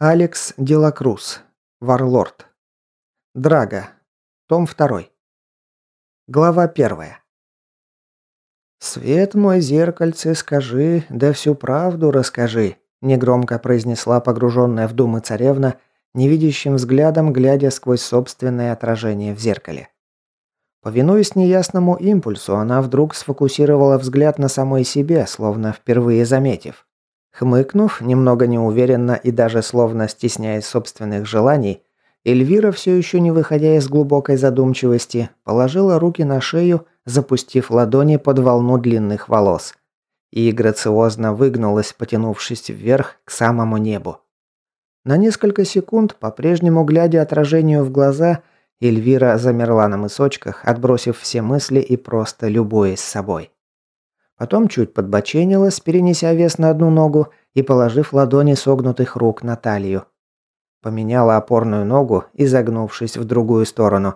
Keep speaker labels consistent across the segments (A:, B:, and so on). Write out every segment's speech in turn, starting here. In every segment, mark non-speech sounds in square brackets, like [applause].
A: Алекс Делакрус. Варлорд. Драга. Том 2. Глава 1. «Свет мой зеркальце, скажи, да всю правду расскажи», негромко произнесла погруженная в думы царевна, невидящим взглядом глядя сквозь собственное отражение в зеркале. Повинуясь неясному импульсу, она вдруг сфокусировала взгляд на самой себе, словно впервые заметив. Хмыкнув, немного неуверенно и даже словно стесняясь собственных желаний, Эльвира, все еще не выходя из глубокой задумчивости, положила руки на шею, запустив ладони под волну длинных волос. И грациозно выгнулась, потянувшись вверх к самому небу. На несколько секунд, по-прежнему глядя отражению в глаза, Эльвира замерла на мысочках, отбросив все мысли и просто любуясь собой. Потом чуть подбоченилась, перенеся вес на одну ногу и положив ладони согнутых рук на талию. Поменяла опорную ногу, изогнувшись в другую сторону.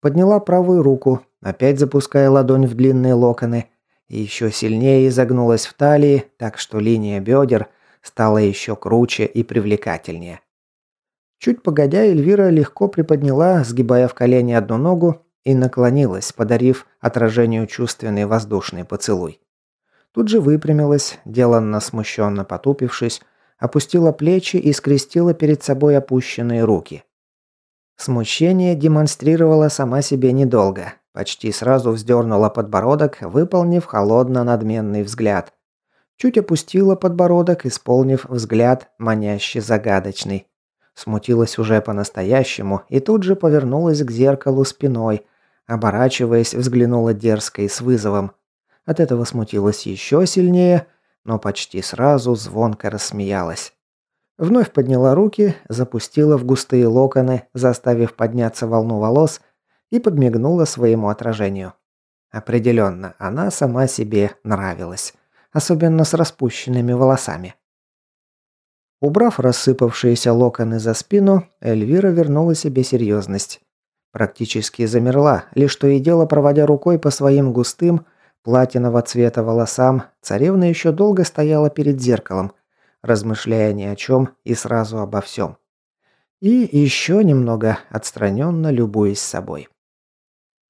A: Подняла правую руку, опять запуская ладонь в длинные локоны. И еще сильнее изогнулась в талии, так что линия бедер стала еще круче и привлекательнее. Чуть погодя, Эльвира легко приподняла, сгибая в колени одну ногу, и наклонилась, подарив отражению чувственный воздушный поцелуй. Тут же выпрямилась, деланно смущенно потупившись, опустила плечи и скрестила перед собой опущенные руки. Смущение демонстрировала сама себе недолго. Почти сразу вздернула подбородок, выполнив холодно-надменный взгляд. Чуть опустила подбородок, исполнив взгляд манящий загадочный. Смутилась уже по-настоящему и тут же повернулась к зеркалу спиной, оборачиваясь, взглянула дерзко и с вызовом. От этого смутилась еще сильнее, но почти сразу звонко рассмеялась. Вновь подняла руки, запустила в густые локоны, заставив подняться волну волос, и подмигнула своему отражению. Определенно, она сама себе нравилась. Особенно с распущенными волосами. Убрав рассыпавшиеся локоны за спину, Эльвира вернула себе серьезность. Практически замерла, лишь то и дело проводя рукой по своим густым, платинового цвета волосам, царевна еще долго стояла перед зеркалом, размышляя ни о чем и сразу обо всем. И еще немного отстраненно любуясь собой.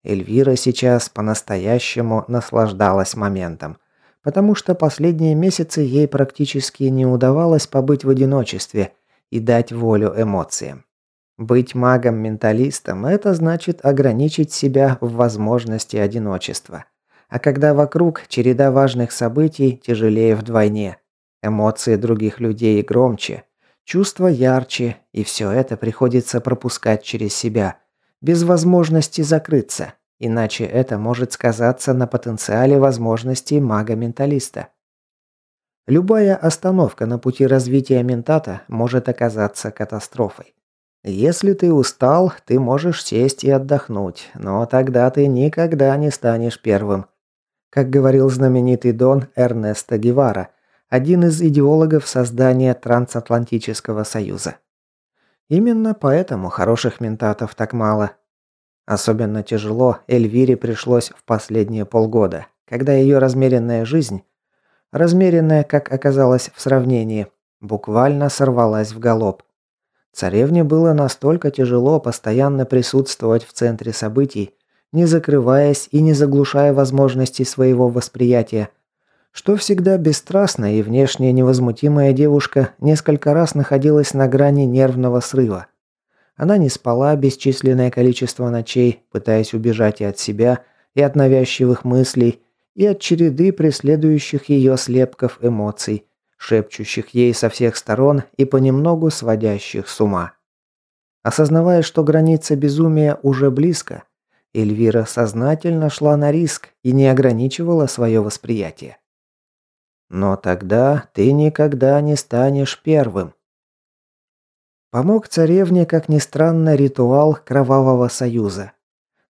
A: Эльвира сейчас по-настоящему наслаждалась моментом, потому что последние месяцы ей практически не удавалось побыть в одиночестве и дать волю эмоциям. Быть магом-менталистом – это значит ограничить себя в возможности одиночества. А когда вокруг череда важных событий, тяжелее вдвойне. Эмоции других людей громче, чувства ярче, и все это приходится пропускать через себя, без возможности закрыться, иначе это может сказаться на потенциале возможностей мага-менталиста. Любая остановка на пути развития ментата может оказаться катастрофой. Если ты устал, ты можешь сесть и отдохнуть, но тогда ты никогда не станешь первым как говорил знаменитый Дон Эрнесто Гевара, один из идеологов создания Трансатлантического Союза. Именно поэтому хороших ментатов так мало. Особенно тяжело Эльвире пришлось в последние полгода, когда ее размеренная жизнь, размеренная, как оказалось в сравнении, буквально сорвалась в галоп. Царевне было настолько тяжело постоянно присутствовать в центре событий, не закрываясь и не заглушая возможностей своего восприятия, что всегда бесстрастная и внешне невозмутимая девушка несколько раз находилась на грани нервного срыва. Она не спала бесчисленное количество ночей, пытаясь убежать и от себя, и от навязчивых мыслей, и от череды преследующих ее слепков эмоций, шепчущих ей со всех сторон и понемногу сводящих с ума. Осознавая, что граница безумия уже близко, Эльвира сознательно шла на риск и не ограничивала свое восприятие. Но тогда ты никогда не станешь первым. Помог царевне, как ни странно, ритуал Кровавого Союза.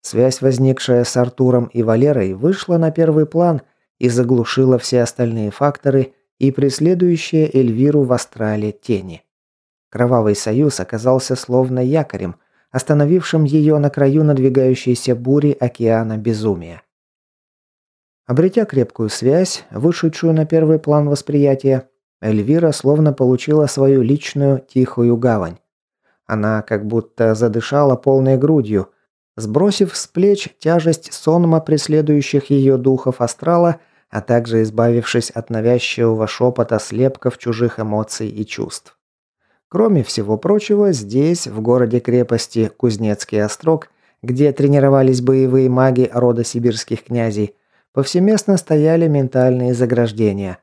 A: Связь, возникшая с Артуром и Валерой, вышла на первый план и заглушила все остальные факторы и преследующие Эльвиру в астрале тени. Кровавый Союз оказался словно якорем, остановившим ее на краю надвигающейся бури океана безумия. Обретя крепкую связь, вышедшую на первый план восприятия, Эльвира словно получила свою личную тихую гавань. Она как будто задышала полной грудью, сбросив с плеч тяжесть сонма преследующих ее духов астрала, а также избавившись от навязчивого шепота слепков чужих эмоций и чувств. Кроме всего прочего, здесь, в городе-крепости Кузнецкий острог, где тренировались боевые маги рода сибирских князей, повсеместно стояли ментальные заграждения.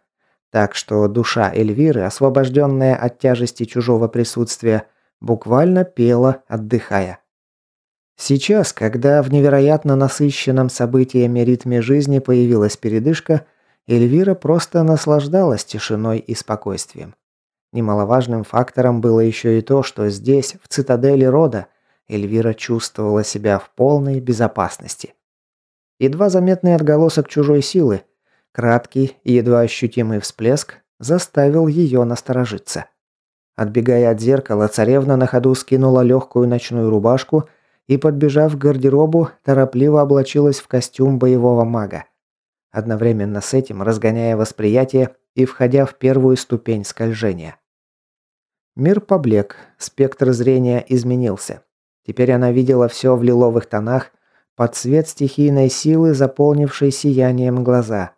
A: Так что душа Эльвиры, освобожденная от тяжести чужого присутствия, буквально пела, отдыхая. Сейчас, когда в невероятно насыщенном событиями ритме жизни появилась передышка, Эльвира просто наслаждалась тишиной и спокойствием. Немаловажным фактором было еще и то, что здесь, в цитадели рода, Эльвира чувствовала себя в полной безопасности. Едва заметный отголосок чужой силы, краткий и едва ощутимый всплеск, заставил ее насторожиться. Отбегая от зеркала, царевна на ходу скинула легкую ночную рубашку и, подбежав к гардеробу, торопливо облачилась в костюм боевого мага. Одновременно с этим разгоняя восприятие и входя в первую ступень скольжения. Мир поблек, спектр зрения изменился. Теперь она видела все в лиловых тонах, под цвет стихийной силы, заполнившей сиянием глаза.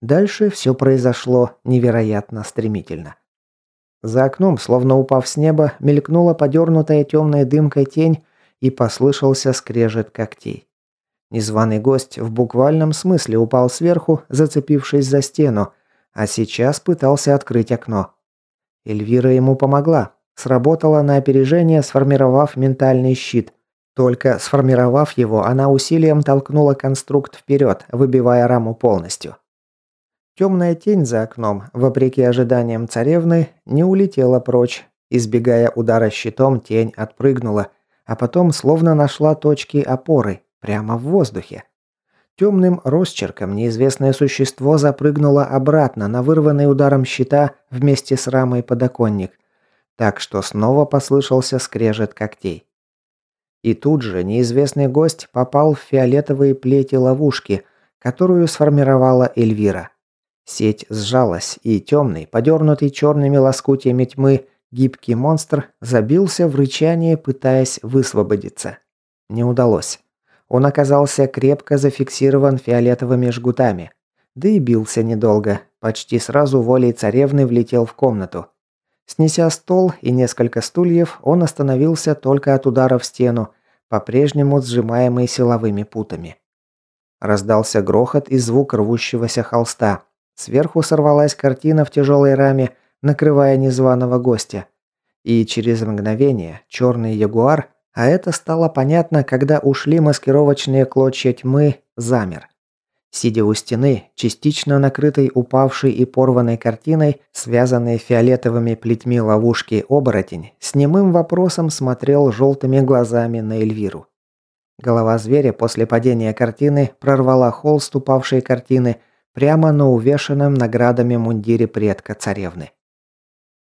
A: Дальше все произошло невероятно стремительно. За окном, словно упав с неба, мелькнула подернутая темной дымкой тень и послышался скрежет когтей. Незваный гость в буквальном смысле упал сверху, зацепившись за стену, а сейчас пытался открыть окно. Эльвира ему помогла. Сработала на опережение, сформировав ментальный щит. Только сформировав его, она усилием толкнула конструкт вперед, выбивая раму полностью. Темная тень за окном, вопреки ожиданиям царевны, не улетела прочь. Избегая удара щитом, тень отпрыгнула, а потом словно нашла точки опоры, прямо в воздухе. Темным росчерком неизвестное существо запрыгнуло обратно на вырванный ударом щита вместе с рамой подоконник, так что снова послышался скрежет когтей. И тут же неизвестный гость попал в фиолетовые плети ловушки, которую сформировала Эльвира. Сеть сжалась, и темный, подернутый черными лоскутиями тьмы, гибкий монстр забился в рычание, пытаясь высвободиться. Не удалось. Он оказался крепко зафиксирован фиолетовыми жгутами. Да и бился недолго. Почти сразу волей царевны влетел в комнату. Снеся стол и несколько стульев, он остановился только от удара в стену, по-прежнему сжимаемый силовыми путами. Раздался грохот и звук рвущегося холста. Сверху сорвалась картина в тяжелой раме, накрывая незваного гостя. И через мгновение черный ягуар а это стало понятно, когда ушли маскировочные клочья тьмы, замер. Сидя у стены, частично накрытой упавшей и порванной картиной, связанной фиолетовыми плетьми ловушки оборотень, с немым вопросом смотрел желтыми глазами на Эльвиру. Голова зверя после падения картины прорвала холст упавшей картины прямо на увешанном наградами мундире предка царевны.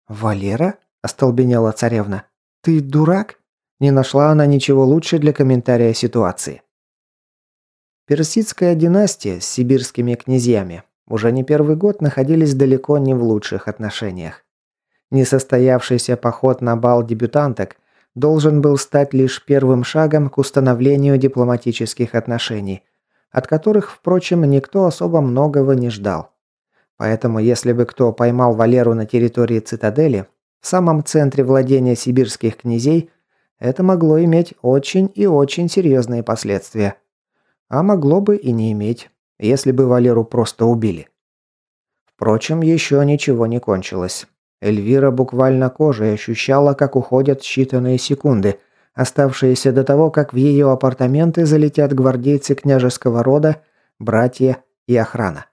A: «Валера?» – остолбенела царевна. «Ты дурак?» Не нашла она ничего лучше для комментария ситуации. Персидская династия с сибирскими князьями уже не первый год находились далеко не в лучших отношениях. Несостоявшийся поход на бал дебютанток должен был стать лишь первым шагом к установлению дипломатических отношений, от которых, впрочем, никто особо многого не ждал. Поэтому, если бы кто поймал Валеру на территории цитадели, в самом центре владения сибирских князей – это могло иметь очень и очень серьезные последствия. А могло бы и не иметь, если бы Валеру просто убили. Впрочем, еще ничего не кончилось. Эльвира буквально кожей ощущала, как уходят считанные секунды, оставшиеся до того, как в ее апартаменты залетят гвардейцы княжеского рода, братья и охрана.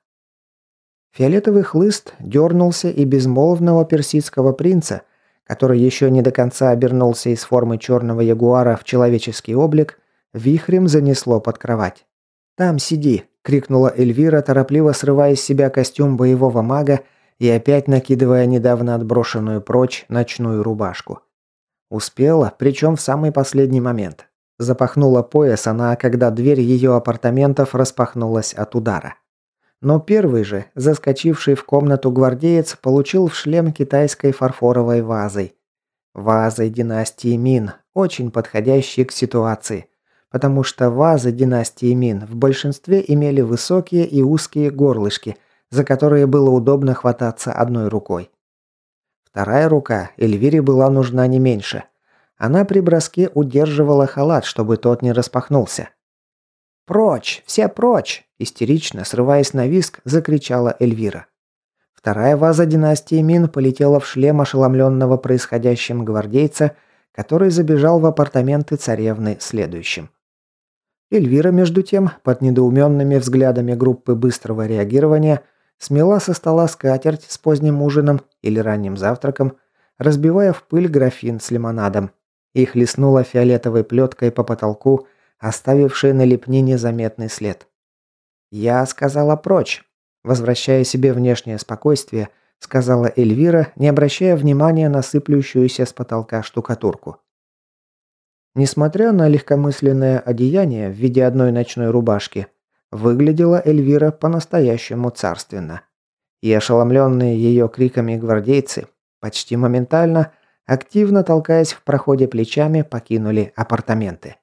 A: Фиолетовый хлыст дернулся и безмолвного персидского принца, который еще не до конца обернулся из формы черного ягуара в человеческий облик, вихрем занесло под кровать. «Там сиди!» – крикнула Эльвира, торопливо срывая с себя костюм боевого мага и опять накидывая недавно отброшенную прочь ночную рубашку. Успела, причем в самый последний момент. Запахнула пояс она, когда дверь ее апартаментов распахнулась от удара. Но первый же, заскочивший в комнату гвардеец, получил в шлем китайской фарфоровой вазой. Вазой династии Мин, очень подходящей к ситуации. Потому что вазы династии Мин в большинстве имели высокие и узкие горлышки, за которые было удобно хвататься одной рукой. Вторая рука Эльвире была нужна не меньше. Она при броске удерживала халат, чтобы тот не распахнулся. «Прочь! Все прочь!» – истерично, срываясь на виск, закричала Эльвира. Вторая ваза династии Мин полетела в шлем ошеломленного происходящим гвардейца, который забежал в апартаменты царевны следующим. Эльвира, между тем, под недоуменными взглядами группы быстрого реагирования, смела со стола скатерть с поздним ужином или ранним завтраком, разбивая в пыль графин с лимонадом. Их леснула фиолетовой плеткой по потолку – оставившие на лепнине заметный след. «Я сказала прочь», возвращая себе внешнее спокойствие, сказала Эльвира, не обращая внимания на сыплющуюся с потолка штукатурку. Несмотря на легкомысленное одеяние в виде одной ночной рубашки, выглядела Эльвира по-настоящему царственно. И ошеломленные ее криками гвардейцы почти моментально, активно толкаясь в проходе плечами, покинули апартаменты.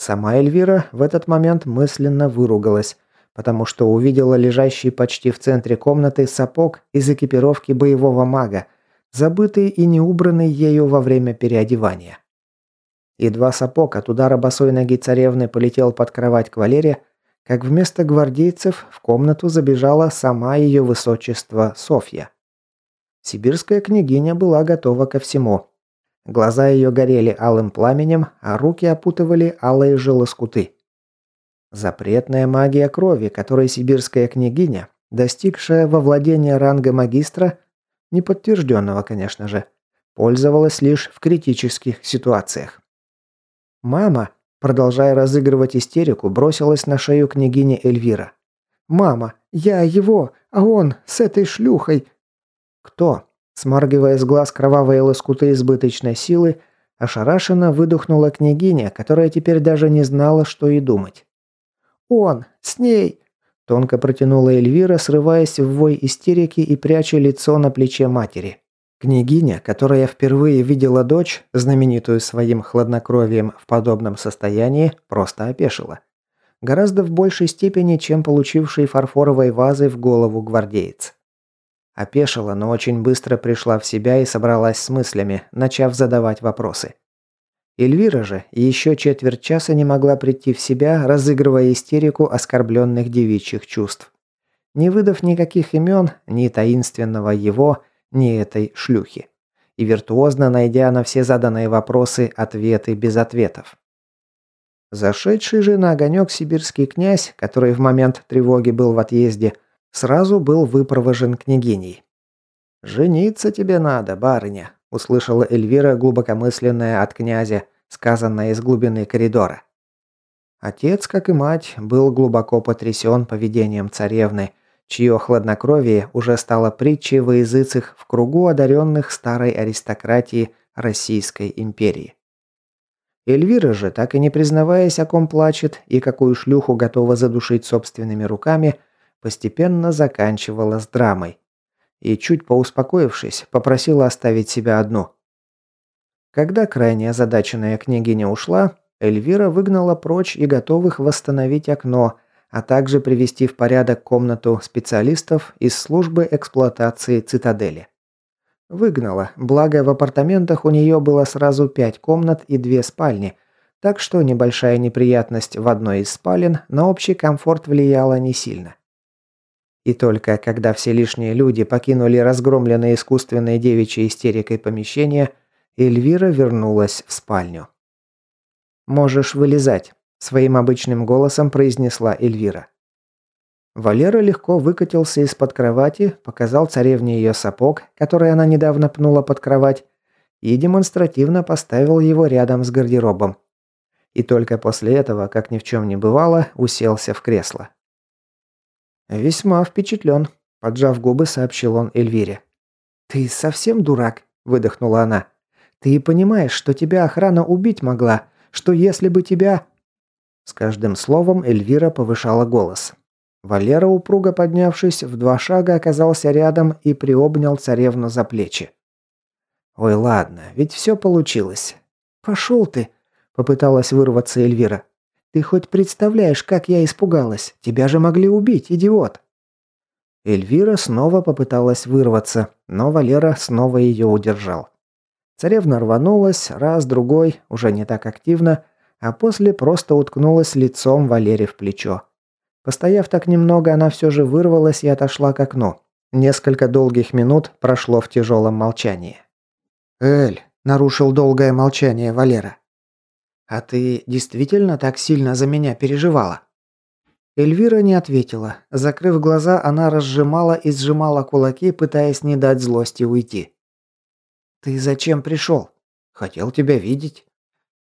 A: Сама Эльвира в этот момент мысленно выругалась, потому что увидела лежащий почти в центре комнаты сапог из экипировки боевого мага, забытый и не убранный ею во время переодевания. Едва сапог от удара босой ноги царевны полетел под кровать к Валере, как вместо гвардейцев в комнату забежала сама ее высочество Софья. Сибирская княгиня была готова ко всему. Глаза ее горели алым пламенем, а руки опутывали алые желоскуты. Запретная магия крови, которой сибирская княгиня, достигшая во владение ранга магистра, неподтвержденного, конечно же, пользовалась лишь в критических ситуациях. «Мама», продолжая разыгрывать истерику, бросилась на шею княгини Эльвира. «Мама, я его, а он с этой шлюхой». «Кто?» Смаргивая с глаз кровавые лоскуты избыточной силы, ошарашенно выдохнула княгиня, которая теперь даже не знала, что и думать. «Он! С ней!» Тонко протянула Эльвира, срываясь в вой истерики и пряча лицо на плече матери. Княгиня, которая впервые видела дочь, знаменитую своим хладнокровием в подобном состоянии, просто опешила. Гораздо в большей степени, чем получивший фарфоровой вазы в голову гвардеец. Опешила, но очень быстро пришла в себя и собралась с мыслями, начав задавать вопросы. Эльвира же еще четверть часа не могла прийти в себя, разыгрывая истерику оскорбленных девичьих чувств. Не выдав никаких имен, ни таинственного его, ни этой шлюхи. И виртуозно найдя на все заданные вопросы ответы без ответов. Зашедший же на огонек сибирский князь, который в момент тревоги был в отъезде, сразу был выпровожен княгиней. «Жениться тебе надо, барыня», – услышала Эльвира глубокомысленная от князя, сказанная из глубины коридора. Отец, как и мать, был глубоко потрясен поведением царевны, чье хладнокровие уже стало притчей во языцах в кругу одаренных старой аристократии Российской империи. Эльвира же, так и не признаваясь, о ком плачет и какую шлюху готова задушить собственными руками – постепенно заканчивала с драмой. И чуть поуспокоившись, попросила оставить себя одну. Когда крайне озадаченная княгиня ушла, Эльвира выгнала прочь и готовых восстановить окно, а также привести в порядок комнату специалистов из службы эксплуатации цитадели. Выгнала, благо в апартаментах у нее было сразу пять комнат и две спальни, так что небольшая неприятность в одной из спален на общий комфорт влияла не сильно. И только когда все лишние люди покинули разгромленное искусственной девичьей истерикой помещение, Эльвира вернулась в спальню. «Можешь вылезать», – своим обычным голосом произнесла Эльвира. Валера легко выкатился из-под кровати, показал царевне ее сапог, который она недавно пнула под кровать, и демонстративно поставил его рядом с гардеробом. И только после этого, как ни в чем не бывало, уселся в кресло. «Весьма впечатлен», – поджав губы, сообщил он Эльвире. «Ты совсем дурак?» – выдохнула она. «Ты понимаешь, что тебя охрана убить могла, что если бы тебя...» С каждым словом Эльвира повышала голос. Валера, упруго поднявшись, в два шага оказался рядом и приобнял царевну за плечи. «Ой, ладно, ведь все получилось». «Пошел ты!» – попыталась вырваться Эльвира. «Ты хоть представляешь, как я испугалась? Тебя же могли убить, идиот!» Эльвира снова попыталась вырваться, но Валера снова ее удержал. Царевна рванулась, раз, другой, уже не так активно, а после просто уткнулась лицом Валере в плечо. Постояв так немного, она все же вырвалась и отошла к окну. Несколько долгих минут прошло в тяжелом молчании. «Эль», – нарушил долгое молчание Валера. «А ты действительно так сильно за меня переживала?» Эльвира не ответила. Закрыв глаза, она разжимала и сжимала кулаки, пытаясь не дать злости уйти. «Ты зачем пришел?» «Хотел тебя видеть».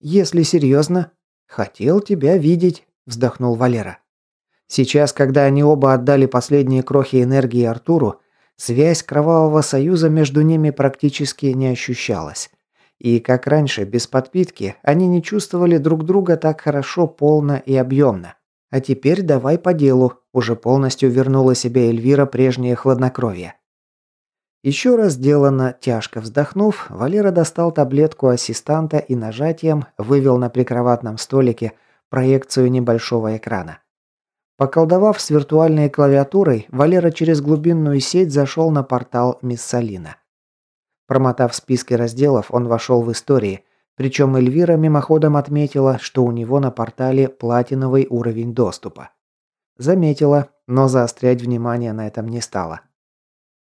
A: «Если серьезно?» «Хотел тебя видеть», – вздохнул Валера. Сейчас, когда они оба отдали последние крохи энергии Артуру, связь Кровавого Союза между ними практически не ощущалась. И, как раньше, без подпитки, они не чувствовали друг друга так хорошо, полно и объемно. А теперь давай по делу, уже полностью вернула себе Эльвира прежнее хладнокровие. Еще раз делано, тяжко вздохнув, Валера достал таблетку ассистанта и нажатием вывел на прикроватном столике проекцию небольшого экрана. Поколдовав с виртуальной клавиатурой, Валера через глубинную сеть зашел на портал Миссалина. Промотав списки разделов, он вошел в истории, причем Эльвира мимоходом отметила, что у него на портале платиновый уровень доступа. Заметила, но заострять внимание на этом не стала.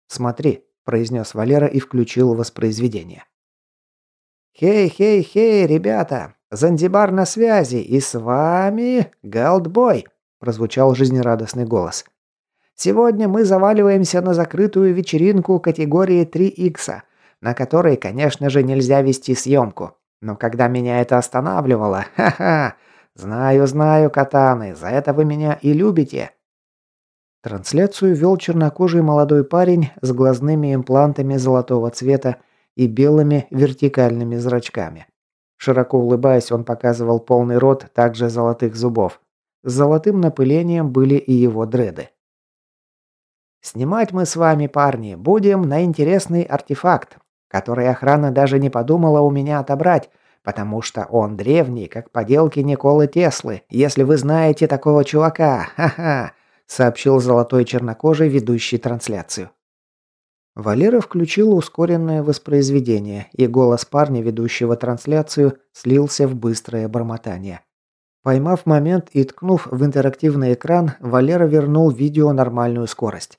A: «Смотри», – произнес Валера и включил воспроизведение. «Хей-хей-хей, ребята! Занзибар на связи, и с вами Галдбой!» прозвучал жизнерадостный голос. Сегодня мы заваливаемся на закрытую вечеринку категории 3 х на которой, конечно же, нельзя вести съемку. Но когда меня это останавливало, [laughs] ха-ха, знаю, знаю, катаны, за это вы меня и любите. Трансляцию вел чернокожий молодой парень с глазными имплантами золотого цвета и белыми вертикальными зрачками. Широко улыбаясь, он показывал полный рот также золотых зубов. С золотым напылением были и его дреды. «Снимать мы с вами, парни, будем на интересный артефакт, который охрана даже не подумала у меня отобрать, потому что он древний, как поделки Николы Теслы, если вы знаете такого чувака, ха-ха», сообщил золотой чернокожий, ведущий трансляцию. Валера включил ускоренное воспроизведение, и голос парня, ведущего трансляцию, слился в быстрое бормотание. Поймав момент и ткнув в интерактивный экран, Валера вернул видео нормальную скорость.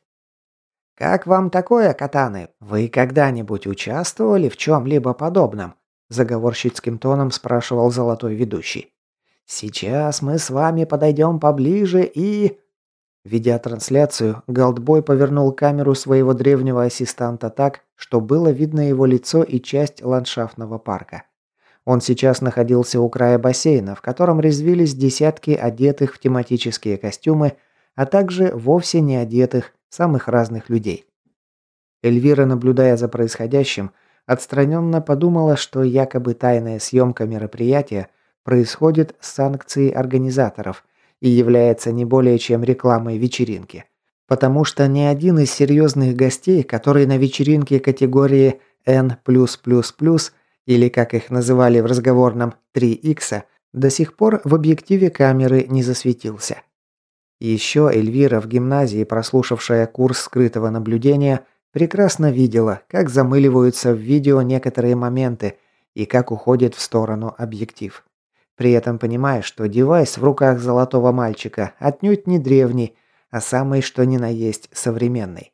A: «Как вам такое, катаны? Вы когда-нибудь участвовали в чем-либо подобном?» Заговорщицким тоном спрашивал золотой ведущий. «Сейчас мы с вами подойдем поближе и...» Ведя трансляцию, Голдбой повернул камеру своего древнего ассистанта так, что было видно его лицо и часть ландшафтного парка. Он сейчас находился у края бассейна, в котором резвились десятки одетых в тематические костюмы, а также вовсе не одетых, самых разных людей. Эльвира, наблюдая за происходящим, отстраненно подумала, что якобы тайная съемка мероприятия происходит с санкцией организаторов и является не более чем рекламой вечеринки. Потому что ни один из серьезных гостей, которые на вечеринке категории N+++, или как их называли в разговорном 3Х, до сих пор в объективе камеры не засветился. Еще Эльвира в гимназии, прослушавшая курс скрытого наблюдения, прекрасно видела, как замыливаются в видео некоторые моменты и как уходит в сторону объектив. При этом понимая, что девайс в руках золотого мальчика отнюдь не древний, а самый что ни на есть современный.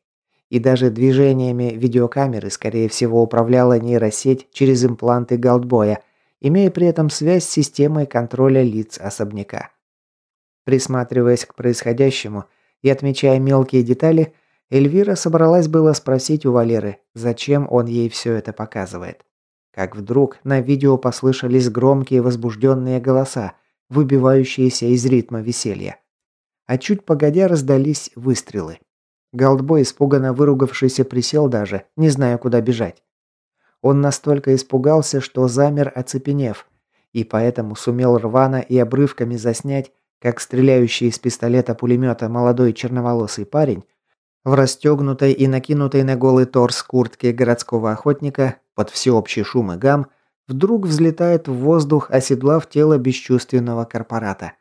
A: И даже движениями видеокамеры, скорее всего, управляла нейросеть через импланты Галдбоя, имея при этом связь с системой контроля лиц особняка. Присматриваясь к происходящему и отмечая мелкие детали, Эльвира собралась было спросить у Валеры, зачем он ей все это показывает. Как вдруг на видео послышались громкие возбужденные голоса, выбивающиеся из ритма веселья. А чуть погодя раздались выстрелы. Галдбой, испуганно выругавшийся, присел даже, не зная, куда бежать. Он настолько испугался, что замер, оцепенев, и поэтому сумел рвано и обрывками заснять, как стреляющий из пистолета-пулемета молодой черноволосый парень в расстегнутой и накинутой на голый торс куртке городского охотника под всеобщий шум и гам вдруг взлетает в воздух, оседлав тело бесчувственного корпората.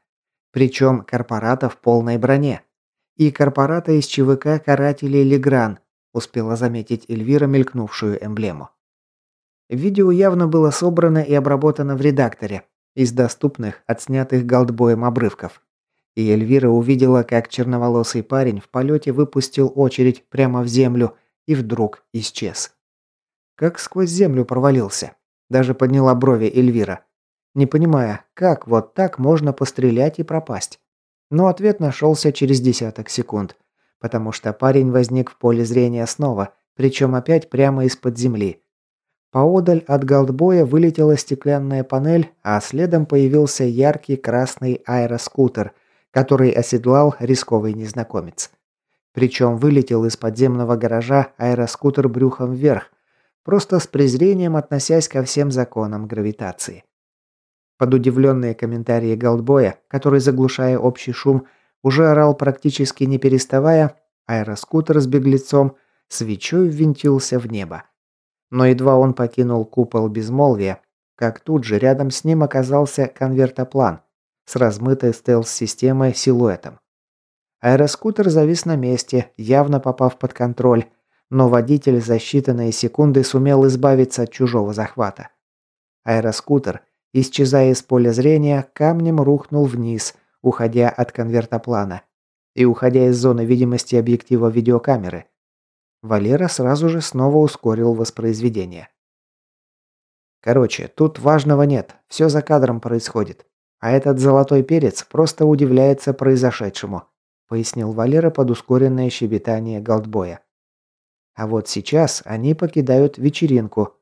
A: Причем корпората в полной броне. И корпората из ЧВК карателей Легран, успела заметить Эльвира мелькнувшую эмблему. Видео явно было собрано и обработано в редакторе из доступных, отснятых голдбоем обрывков. И Эльвира увидела, как черноволосый парень в полете выпустил очередь прямо в землю и вдруг исчез. Как сквозь землю провалился. Даже подняла брови Эльвира, не понимая, как вот так можно пострелять и пропасть. Но ответ нашелся через десяток секунд, потому что парень возник в поле зрения снова, причем опять прямо из-под земли. Поодаль от голдбоя вылетела стеклянная панель, а следом появился яркий красный аэроскутер, который оседлал рисковый незнакомец. Причем вылетел из подземного гаража аэроскутер брюхом вверх, просто с презрением относясь ко всем законам гравитации. Под удивленные комментарии Голдбоя, который, заглушая общий шум, уже орал практически не переставая, аэроскутер с беглецом свечой ввинтился в небо. Но едва он покинул купол безмолвия, как тут же рядом с ним оказался конвертоплан с размытой стелс-системой силуэтом. Аэроскутер завис на месте, явно попав под контроль, но водитель за считанные секунды сумел избавиться от чужого захвата. Аэроскутер, исчезая из поля зрения, камнем рухнул вниз, уходя от конвертоплана и уходя из зоны видимости объектива видеокамеры. Валера сразу же снова ускорил воспроизведение. Короче, тут важного нет, все за кадром происходит. А этот золотой перец просто удивляется произошедшему, пояснил Валера под ускоренное щебетание Голдбоя. А вот сейчас они покидают вечеринку.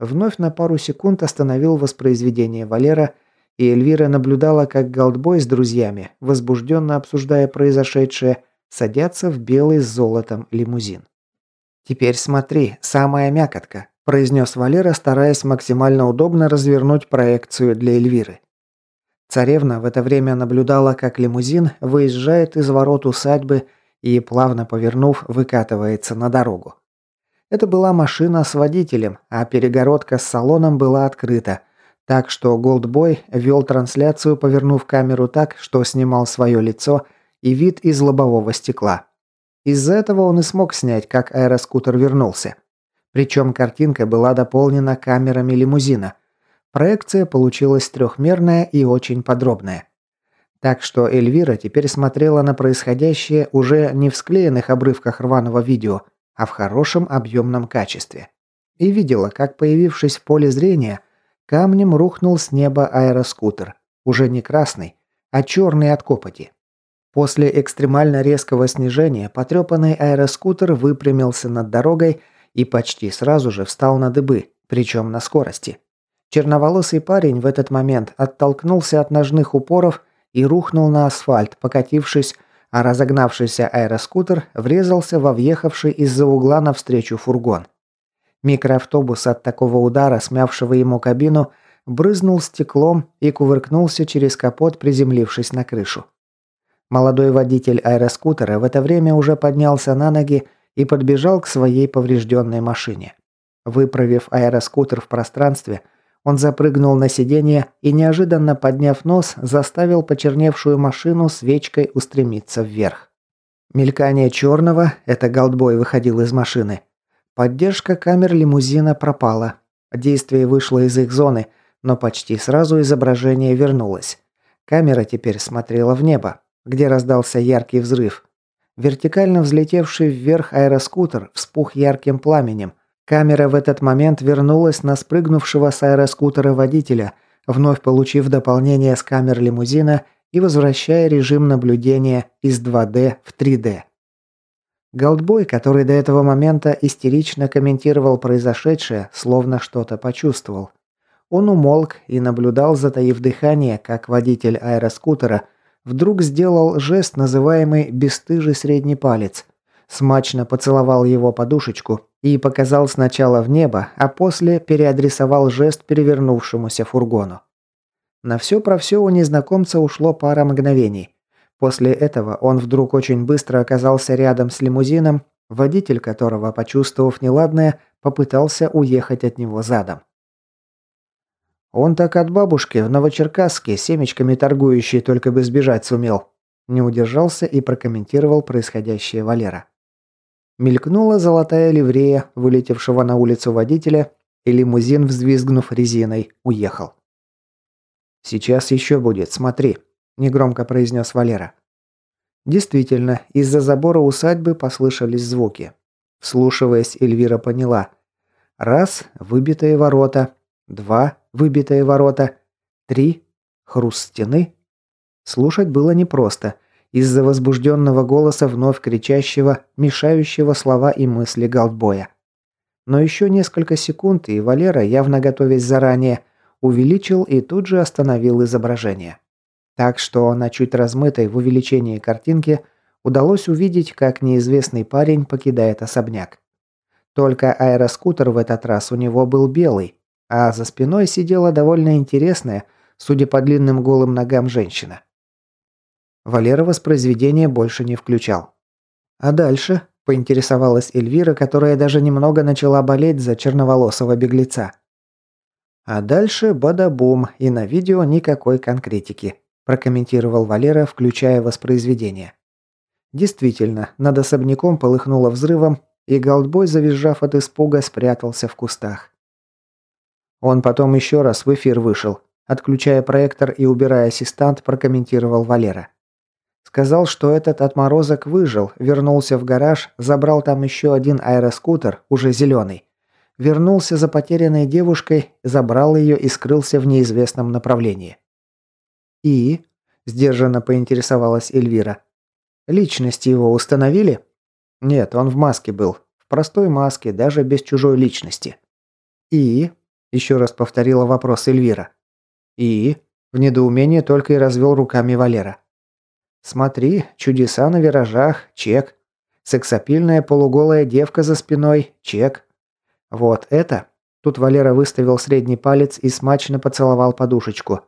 A: Вновь на пару секунд остановил воспроизведение Валера, и Эльвира наблюдала, как Голдбой с друзьями, возбужденно обсуждая произошедшее, садятся в белый с золотом лимузин. «Теперь смотри, самая мякотка», – произнес Валера, стараясь максимально удобно развернуть проекцию для Эльвиры. Царевна в это время наблюдала, как лимузин выезжает из ворот усадьбы и, плавно повернув, выкатывается на дорогу. Это была машина с водителем, а перегородка с салоном была открыта, так что Голдбой вел трансляцию, повернув камеру так, что снимал свое лицо и вид из лобового стекла. Из-за этого он и смог снять, как аэроскутер вернулся. Причем картинка была дополнена камерами лимузина. Проекция получилась трехмерная и очень подробная. Так что Эльвира теперь смотрела на происходящее уже не в склеенных обрывках рваного видео, а в хорошем объемном качестве. И видела, как, появившись в поле зрения, камнем рухнул с неба аэроскутер, уже не красный, а черный от копоти. После экстремально резкого снижения потрепанный аэроскутер выпрямился над дорогой и почти сразу же встал на дыбы, причем на скорости. Черноволосый парень в этот момент оттолкнулся от ножных упоров и рухнул на асфальт, покатившись, а разогнавшийся аэроскутер врезался во въехавший из-за угла навстречу фургон. Микроавтобус от такого удара, смявшего ему кабину, брызнул стеклом и кувыркнулся через капот, приземлившись на крышу. Молодой водитель аэроскутера в это время уже поднялся на ноги и подбежал к своей поврежденной машине. Выправив аэроскутер в пространстве, он запрыгнул на сиденье и, неожиданно подняв нос, заставил почерневшую машину свечкой устремиться вверх. Мелькание черного – это Голдбой выходил из машины. Поддержка камер лимузина пропала. Действие вышло из их зоны, но почти сразу изображение вернулось. Камера теперь смотрела в небо, где раздался яркий взрыв. Вертикально взлетевший вверх аэроскутер вспух ярким пламенем, Камера в этот момент вернулась на спрыгнувшего с аэроскутера водителя, вновь получив дополнение с камер лимузина и возвращая режим наблюдения из 2D в 3D. Голдбой, который до этого момента истерично комментировал произошедшее, словно что-то почувствовал. Он умолк и наблюдал, затаив дыхание, как водитель аэроскутера вдруг сделал жест, называемый «бесстыжий средний палец», смачно поцеловал его подушечку и показал сначала в небо, а после переадресовал жест перевернувшемуся фургону. На все про все у незнакомца ушло пара мгновений. После этого он вдруг очень быстро оказался рядом с лимузином, водитель которого, почувствовав неладное, попытался уехать от него задом. Он так от бабушки в Новочеркасске семечками торгующий только бы сбежать сумел. Не удержался и прокомментировал происходящее Валера. Мелькнула золотая ливрея, вылетевшего на улицу водителя, и лимузин, взвизгнув резиной, уехал. «Сейчас еще будет, смотри», – негромко произнес Валера. Действительно, из-за забора усадьбы послышались звуки. Вслушиваясь, Эльвира поняла. Раз – выбитые ворота. Два – выбитые ворота. Три – хруст стены. Слушать было непросто – из-за возбужденного голоса вновь кричащего, мешающего слова и мысли Галдбоя. Но еще несколько секунд, и Валера, явно готовясь заранее, увеличил и тут же остановил изображение. Так что на чуть размытой в увеличении картинке удалось увидеть, как неизвестный парень покидает особняк. Только аэроскутер в этот раз у него был белый, а за спиной сидела довольно интересная, судя по длинным голым ногам, женщина. Валера воспроизведение больше не включал. А дальше поинтересовалась Эльвира, которая даже немного начала болеть за черноволосого беглеца. А дальше бадабум, и на видео никакой конкретики, прокомментировал Валера, включая воспроизведение. Действительно, над особняком полыхнуло взрывом, и Голдбой, завизжав от испуга, спрятался в кустах. Он потом еще раз в эфир вышел, отключая проектор и убирая ассистант, прокомментировал Валера. Сказал, что этот отморозок выжил, вернулся в гараж, забрал там еще один аэроскутер, уже зеленый. Вернулся за потерянной девушкой, забрал ее и скрылся в неизвестном направлении. «И?» – сдержанно поинтересовалась Эльвира. «Личность его установили?» «Нет, он в маске был. В простой маске, даже без чужой личности». «И?» – еще раз повторила вопрос Эльвира. «И?» – в недоумении только и развел руками Валера. Смотри, чудеса на виражах, чек. Сексапильная полуголая девка за спиной, чек. Вот это. Тут Валера выставил средний палец и смачно поцеловал подушечку.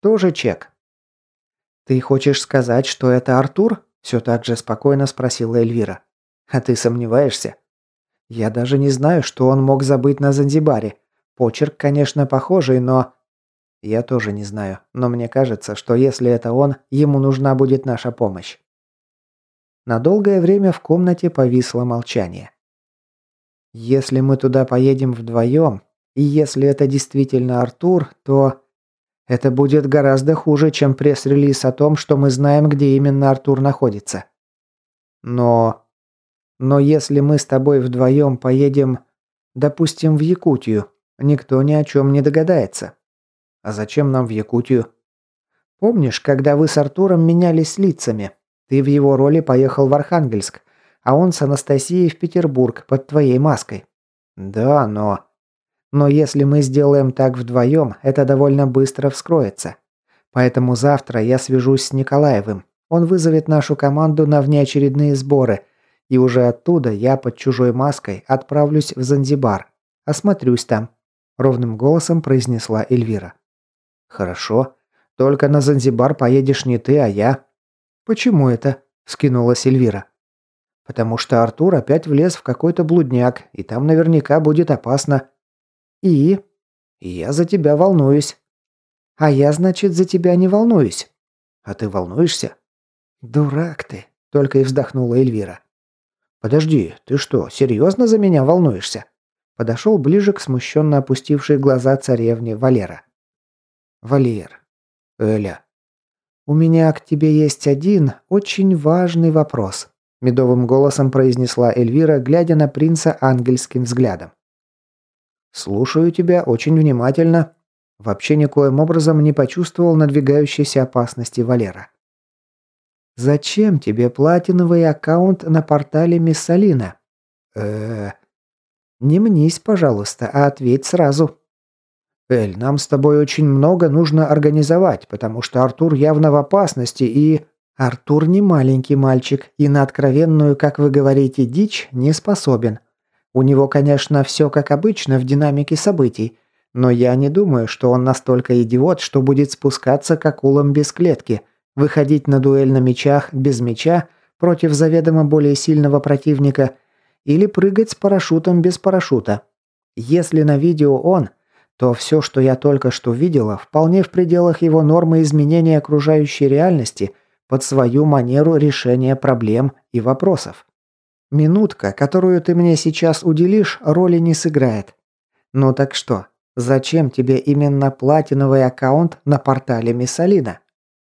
A: Тоже чек. Ты хочешь сказать, что это Артур? Все так же спокойно спросила Эльвира. А ты сомневаешься? Я даже не знаю, что он мог забыть на Занзибаре. Почерк, конечно, похожий, но... Я тоже не знаю, но мне кажется, что если это он, ему нужна будет наша помощь. На долгое время в комнате повисло молчание. Если мы туда поедем вдвоем, и если это действительно Артур, то... Это будет гораздо хуже, чем пресс-релиз о том, что мы знаем, где именно Артур находится. Но... Но если мы с тобой вдвоем поедем, допустим, в Якутию, никто ни о чем не догадается. А зачем нам в Якутию? Помнишь, когда вы с Артуром менялись лицами? Ты в его роли поехал в Архангельск, а он с Анастасией в Петербург под твоей маской. Да, но... Но если мы сделаем так вдвоем, это довольно быстро вскроется. Поэтому завтра я свяжусь с Николаевым. Он вызовет нашу команду на внеочередные сборы, и уже оттуда я под чужой маской отправлюсь в Занзибар. Осмотрюсь там», – ровным голосом произнесла Эльвира. «Хорошо. Только на Занзибар поедешь не ты, а я». «Почему это?» – скинулась Эльвира. «Потому что Артур опять влез в какой-то блудняк, и там наверняка будет опасно». «И?» «Я за тебя волнуюсь». «А я, значит, за тебя не волнуюсь». «А ты волнуешься?» «Дурак ты», – только и вздохнула Эльвира. «Подожди, ты что, серьезно за меня волнуешься?» Подошел ближе к смущенно опустившей глаза царевне Валера. Валер. Эля. У меня к тебе есть один очень важный вопрос, медовым голосом произнесла Эльвира, глядя на принца ангельским взглядом. Слушаю тебя очень внимательно. Вообще никоим образом не почувствовал надвигающейся опасности Валера. Зачем тебе платиновый аккаунт на портале Миссалина? Э, -э не мнись, пожалуйста, а ответь сразу. «Эль, нам с тобой очень много нужно организовать, потому что Артур явно в опасности и...» «Артур не маленький мальчик и на откровенную, как вы говорите, дичь не способен. У него, конечно, все как обычно в динамике событий, Но я не думаю, что он настолько идиот, что будет спускаться к акулам без клетки, выходить на дуэль на мечах без меча против заведомо более сильного противника или прыгать с парашютом без парашюта. Если на видео он, то все, что я только что видела, вполне в пределах его нормы изменения окружающей реальности под свою манеру решения проблем и вопросов. Минутка, которую ты мне сейчас уделишь, роли не сыграет. Ну так что, зачем тебе именно платиновый аккаунт на портале Миссалина?